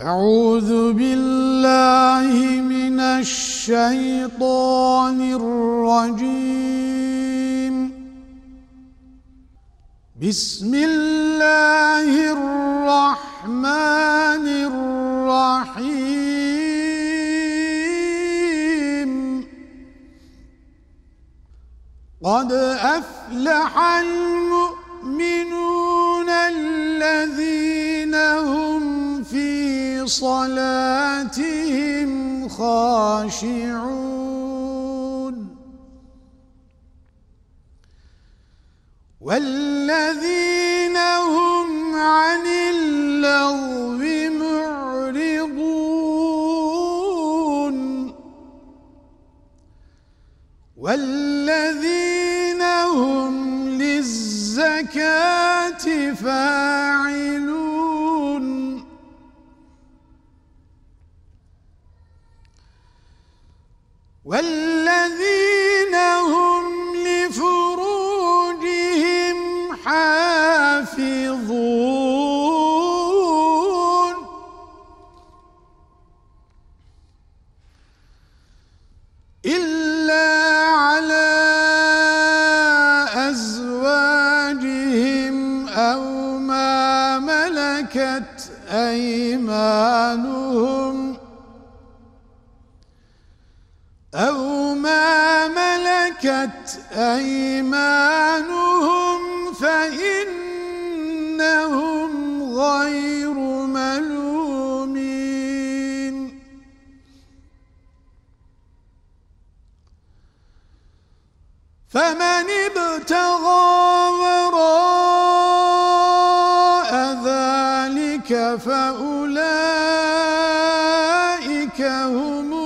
أعوذ بالله من الشيطان الرجيم. بسم الله الرحمن الرحيم. قد أفلح المؤمنون الذين صلاتهم خاشعون. والذين هم عن اللغو معرضون. والذين هم للزكاة فاعلون والذين هم لفروجهم حافظون. إلا على أزواجهم أو ما ملكت أيمانهم أو ما ملكت أيمانهم فإنهم غير ملومين. فمن ابتغى وراء ذلك فأولئك هم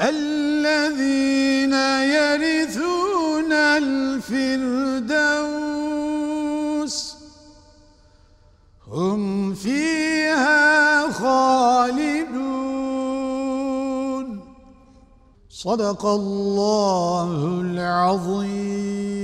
الذين يرثون الفردوس هم فيها خالدون. صدق الله العظيم.